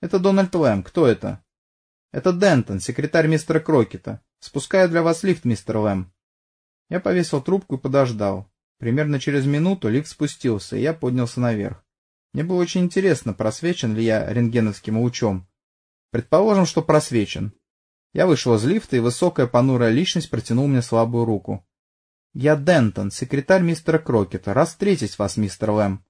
Это Дональд Лэм. Кто это? Это Дентон, секретарь мистера Крокета. Спускаю для вас лифт, мистер Лэм. Я повесил трубку и подождал. Примерно через минуту лифт спустился, и я поднялся наверх. Мне было очень интересно, просвечен ли я рентгеновским лучом. Предположим, что просвечен. Я вышел из лифта, и высокая понурая личность протянула мне слабую руку. — Я Дентон, секретарь мистера Крокета. Раз встретить вас, мистер Лэм.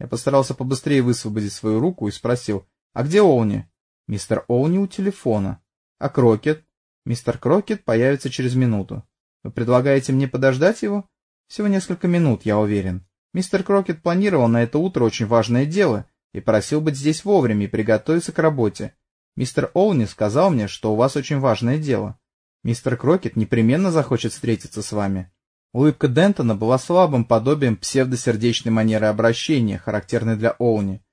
Я постарался побыстрее высвободить свою руку и спросил, — А где Олни? — Мистер Олни у телефона. — А Крокет? — Мистер Крокет появится через минуту. — Вы предлагаете мне подождать его? — Всего несколько минут, я уверен. Мистер Крокет планировал на это утро очень важное дело и просил быть здесь вовремя и приготовиться к работе. Мистер Олни сказал мне, что у вас очень важное дело. Мистер Крокет непременно захочет встретиться с вами. Улыбка Дентона была слабым подобием псевдосердечной манеры обращения, характерной для Олни.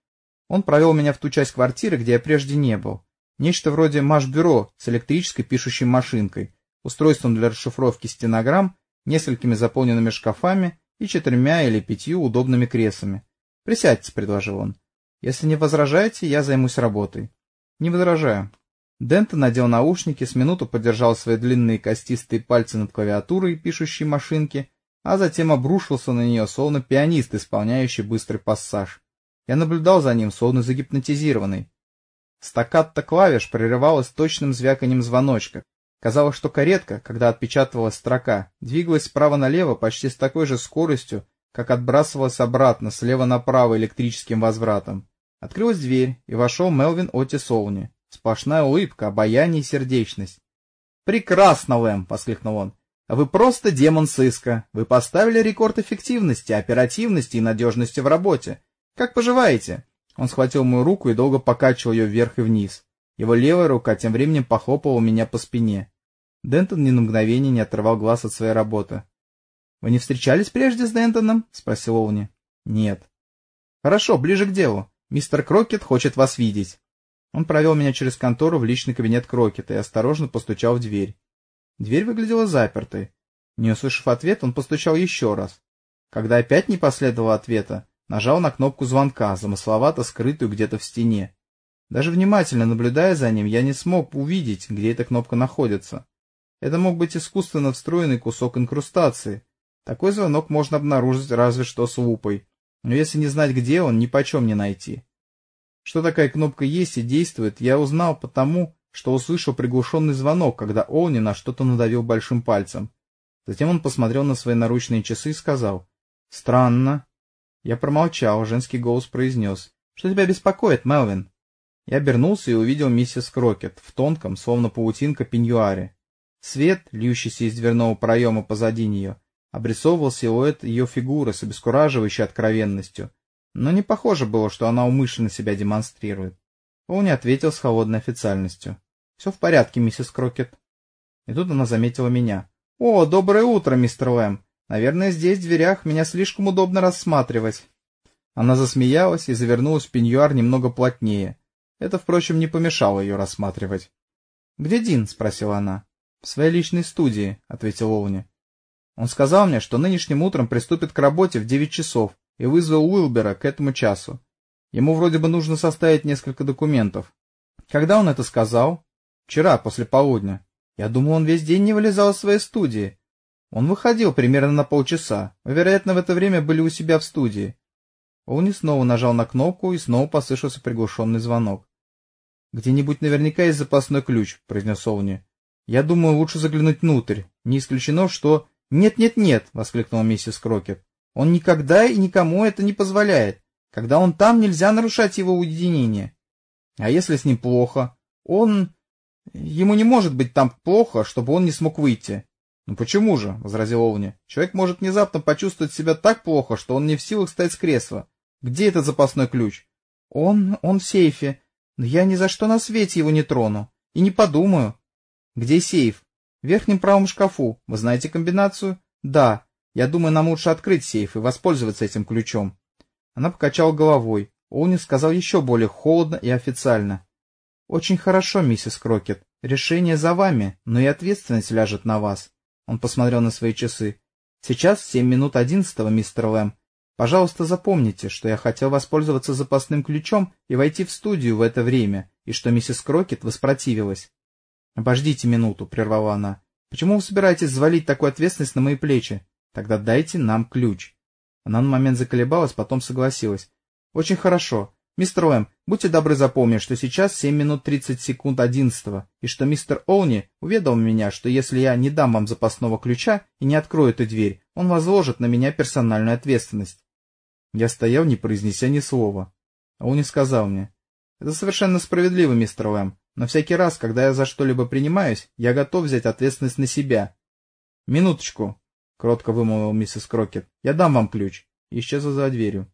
Он провел меня в ту часть квартиры, где я прежде не был. Нечто вроде маш-бюро с электрической пишущей машинкой, устройством для расшифровки стенограмм, несколькими заполненными шкафами и четырьмя или пятью удобными креслами. «Присядьте», — предложил он. «Если не возражаете, я займусь работой». Не возражаю. Дентон надел наушники, с минуту подержал свои длинные костистые пальцы над клавиатурой пишущей машинки, а затем обрушился на нее, словно пианист, исполняющий быстрый пассаж. Я наблюдал за ним, словно загипнотизированный. Стаккатто клавиш прерывалась точным звяканием звоночка. Казалось, что каретка, когда отпечатывалась строка, двигалась справа налево почти с такой же скоростью, как отбрасывалась обратно, слева направо электрическим возвратом. Открылась дверь, и вошел Мелвин Оти Солни. Сплошная улыбка, обаяние и сердечность. «Прекрасно, Лэм!» — воскликнул он. «Вы просто демон сыска. Вы поставили рекорд эффективности, оперативности и надежности в работе. Как поживаете?» Он схватил мою руку и долго покачивал ее вверх и вниз. Его левая рука тем временем похлопала меня по спине. Дентон ни на мгновение не отрывал глаз от своей работы. — Вы не встречались прежде с Дентоном? — спросил Олни. — Нет. — Хорошо, ближе к делу. Мистер Крокет хочет вас видеть. Он провел меня через контору в личный кабинет Крокета и осторожно постучал в дверь. Дверь выглядела запертой. Не услышав ответ, он постучал еще раз. Когда опять не последовало ответа, нажал на кнопку звонка, замысловато скрытую где-то в стене. Даже внимательно наблюдая за ним, я не смог увидеть, где эта кнопка находится. Это мог быть искусственно встроенный кусок инкрустации. Такой звонок можно обнаружить разве что с лупой но если не знать, где он, ни почем не найти. Что такая кнопка есть и действует, я узнал потому, что услышал приглушенный звонок, когда Олни на что-то надавил большим пальцем. Затем он посмотрел на свои наручные часы и сказал «Странно». Я промолчал, женский голос произнес «Что тебя беспокоит, Мелвин?» Я обернулся и увидел миссис Крокет в тонком, словно паутинка, пеньюаре. Свет, льющийся из дверного проема позади нее, обрисовывал силуэт ее фигуры с обескураживающей откровенностью, но не похоже было, что она умышленно себя демонстрирует. Он не ответил с холодной официальностью. — Все в порядке, миссис Крокет. И тут она заметила меня. — О, доброе утро, мистер Лэм. Наверное, здесь, в дверях, меня слишком удобно рассматривать. Она засмеялась и завернулась в пеньюар немного плотнее. Это, впрочем, не помешало ее рассматривать. — Где Дин? — спросила она. — В своей личной студии, — ответил Олни. Он сказал мне, что нынешним утром приступит к работе в девять часов и вызвал Уилбера к этому часу. Ему вроде бы нужно составить несколько документов. Когда он это сказал? Вчера, после полудня. Я думал, он весь день не вылезал из своей студии. Он выходил примерно на полчаса. Вероятно, в это время были у себя в студии. Олни снова нажал на кнопку, и снова послышался приглушенный звонок. «Где-нибудь наверняка есть запасной ключ», — произнес Олни. «Я думаю, лучше заглянуть внутрь. Не исключено, что...» «Нет-нет-нет!» — воскликнула миссис Крокет. «Он никогда и никому это не позволяет. Когда он там, нельзя нарушать его уединение. А если с ним плохо? Он... Ему не может быть там плохо, чтобы он не смог выйти». «Ну почему же?» — возразил Овни. «Человек может внезапно почувствовать себя так плохо, что он не в силах встать с кресла. Где этот запасной ключ?» «Он... он в сейфе. Но я ни за что на свете его не трону. И не подумаю». «Где сейф?» В верхнем правом шкафу. Вы знаете комбинацию? Да. Я думаю, нам лучше открыть сейф и воспользоваться этим ключом. Она покачала головой. Олни сказал еще более холодно и официально. Очень хорошо, миссис Крокет. Решение за вами, но и ответственность ляжет на вас. Он посмотрел на свои часы. Сейчас семь минут одиннадцатого, мистер Лэм. Пожалуйста, запомните, что я хотел воспользоваться запасным ключом и войти в студию в это время, и что миссис Крокет воспротивилась. — Обождите минуту, — прервала она. — Почему вы собираетесь взвалить такую ответственность на мои плечи? Тогда дайте нам ключ. Она на момент заколебалась, потом согласилась. — Очень хорошо. Мистер Лэм, будьте добры запомнить, что сейчас 7 минут 30 секунд одиннадцатого, и что мистер Олни уведомил меня, что если я не дам вам запасного ключа и не открою эту дверь, он возложит на меня персональную ответственность. Я стоял, не произнеся ни слова. Олни сказал мне, «Это совершенно справедливо, мистер Лэм, но всякий раз, когда я за что-либо принимаюсь, я готов взять ответственность на себя». «Минуточку», — кротко вымолвил миссис Крокет, — «я дам вам ключ». И исчезла за дверью.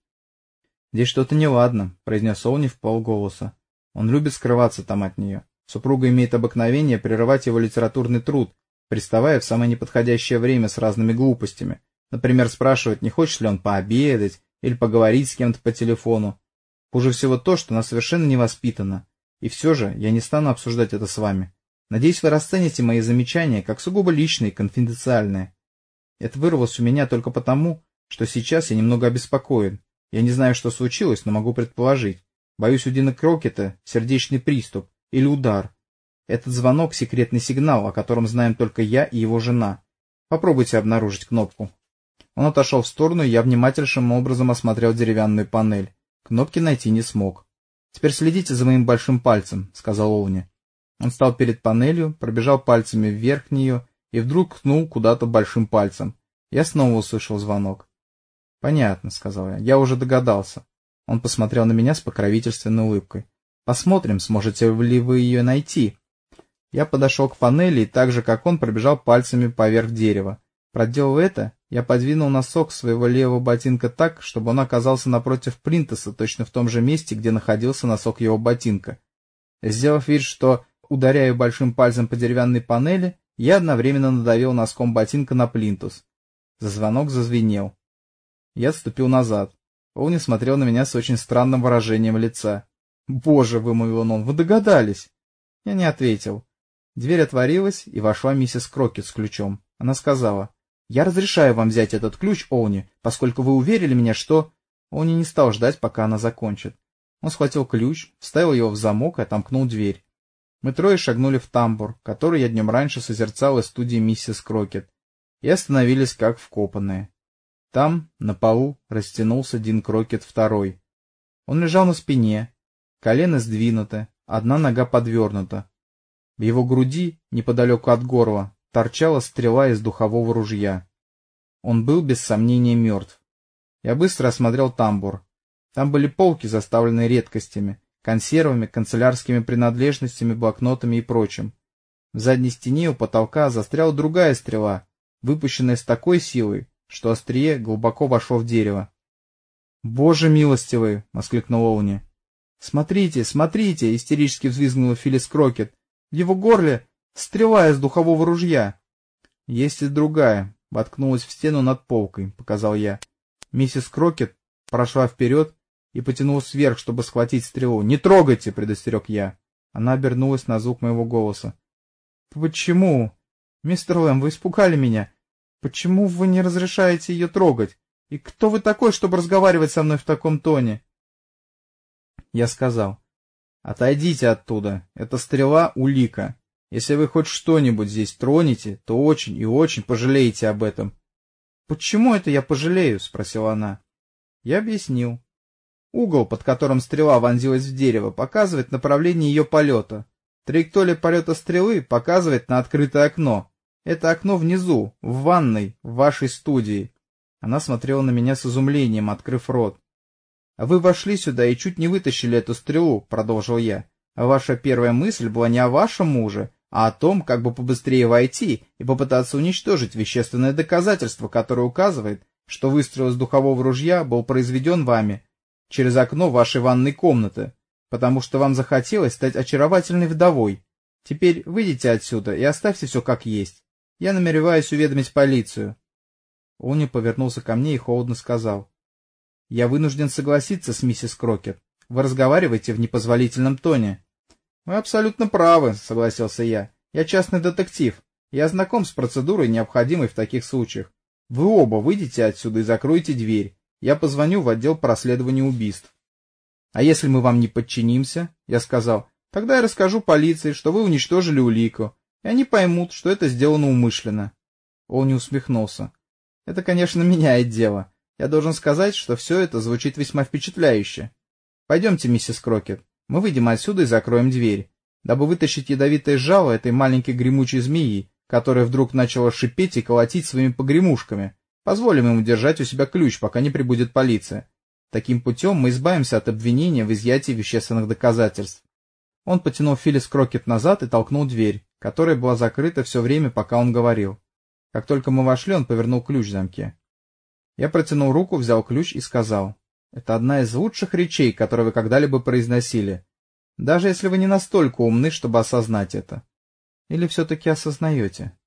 «Здесь что-то неладно», — произнес Олни в полголоса. «Он любит скрываться там от нее. Супруга имеет обыкновение прерывать его литературный труд, приставая в самое неподходящее время с разными глупостями. Например, спрашивать, не хочет ли он пообедать или поговорить с кем-то по телефону. Хуже всего то, что она совершенно невоспитана. И все же я не стану обсуждать это с вами. Надеюсь, вы расцените мои замечания как сугубо личные, конфиденциальные. Это вырвалось у меня только потому, что сейчас я немного обеспокоен. Я не знаю, что случилось, но могу предположить. Боюсь, у Дина Крокета сердечный приступ или удар. Этот звонок — секретный сигнал, о котором знаем только я и его жена. Попробуйте обнаружить кнопку. Он отошел в сторону, и я внимательнейшим образом осмотрел деревянную панель. Кнопки найти не смог. «Теперь следите за моим большим пальцем», — сказал Олни. Он стал перед панелью, пробежал пальцами вверх нее и вдруг ткнул куда-то большим пальцем. Я снова услышал звонок. «Понятно», — сказал я. «Я уже догадался». Он посмотрел на меня с покровительственной улыбкой. «Посмотрим, сможете ли вы ее найти». Я подошел к панели и так же, как он, пробежал пальцами поверх дерева. Проделав это, я подвинул носок своего левого ботинка так, чтобы он оказался напротив Принтеса, точно в том же месте, где находился носок его ботинка. Сделав вид, что ударяю большим пальцем по деревянной панели, я одновременно надавил носком ботинка на плинтус. Звонок зазвенел. Я отступил назад. Олни смотрел на меня с очень странным выражением лица. «Боже!» — вымолвил он. «Вы догадались?» Я не ответил. Дверь отворилась, и вошла миссис Крокет с ключом. Она сказала, «Я разрешаю вам взять этот ключ, Олни, поскольку вы уверили меня, что...» Олни не стал ждать, пока она закончит. Он схватил ключ, вставил его в замок и отомкнул дверь. Мы трое шагнули в тамбур, который я днем раньше созерцал из студии миссис Крокет, и остановились как вкопанные. Там, на полу, растянулся Дин Крокет второй. Он лежал на спине, колено сдвинуто, одна нога подвернута. В его груди, неподалеку от горла, торчала стрела из духового ружья. Он был, без сомнения, мертв. Я быстро осмотрел тамбур. Там были полки, заставленные редкостями, консервами, канцелярскими принадлежностями, блокнотами и прочим. В задней стене у потолка застряла другая стрела, выпущенная с такой силой, что острие глубоко вошло в дерево. «Боже милостивый!» — воскликнул Олни. «Смотрите, смотрите!» — истерически взвизгнула Филлис Крокет. «В его горле стрела из духового ружья!» «Есть и другая!» — воткнулась в стену над полкой, — показал я. Миссис Крокет прошла вперед и потянулась вверх, чтобы схватить стрелу. «Не трогайте!» — предостерег я. Она обернулась на звук моего голоса. «Почему? Мистер Лэм, вы испугали меня. Почему вы не разрешаете ее трогать? И кто вы такой, чтобы разговаривать со мной в таком тоне? Я сказал, отойдите оттуда, эта стрела — улика. Если вы хоть что-нибудь здесь тронете, то очень и очень пожалеете об этом. — Почему это я пожалею? — спросила она. Я объяснил. Угол, под которым стрела вонзилась в дерево, показывает направление ее полета. Траектория полета стрелы показывает на открытое окно. Это окно внизу, в ванной, в вашей студии. Она смотрела на меня с изумлением, открыв рот. «А вы вошли сюда и чуть не вытащили эту стрелу», — продолжил я. «А ваша первая мысль была не о вашем муже, а о том, как бы побыстрее войти и попытаться уничтожить вещественное доказательство, которое указывает, что выстрел из духового ружья был произведен вами через окно вашей ванной комнаты, потому что вам захотелось стать очаровательной вдовой. Теперь выйдите отсюда и оставьте все как есть. Я намереваюсь уведомить полицию. Уни повернулся ко мне и холодно сказал. — Я вынужден согласиться с миссис Крокет. Вы разговариваете в непозволительном тоне. — Вы абсолютно правы, — согласился я. — Я частный детектив. Я знаком с процедурой, необходимой в таких случаях. Вы оба выйдете отсюда и закроете дверь. Я позвоню в отдел по расследованию убийств. — А если мы вам не подчинимся? — я сказал. Тогда я расскажу полиции, что вы уничтожили улику, и они поймут, что это сделано умышленно. Он не усмехнулся. Это, конечно, меняет дело. Я должен сказать, что все это звучит весьма впечатляюще. Пойдемте, миссис Крокет, мы выйдем отсюда и закроем дверь, дабы вытащить ядовитое жало этой маленькой гремучей змеи, которая вдруг начала шипеть и колотить своими погремушками. Позволим ему держать у себя ключ, пока не прибудет полиция. Таким путем мы избавимся от обвинения в изъятии вещественных доказательств. Он потянул Филлис Крокет назад и толкнул дверь, которая была закрыта все время, пока он говорил. Как только мы вошли, он повернул ключ в замке. Я протянул руку, взял ключ и сказал. Это одна из лучших речей, которые вы когда-либо произносили. Даже если вы не настолько умны, чтобы осознать это. Или все-таки осознаете?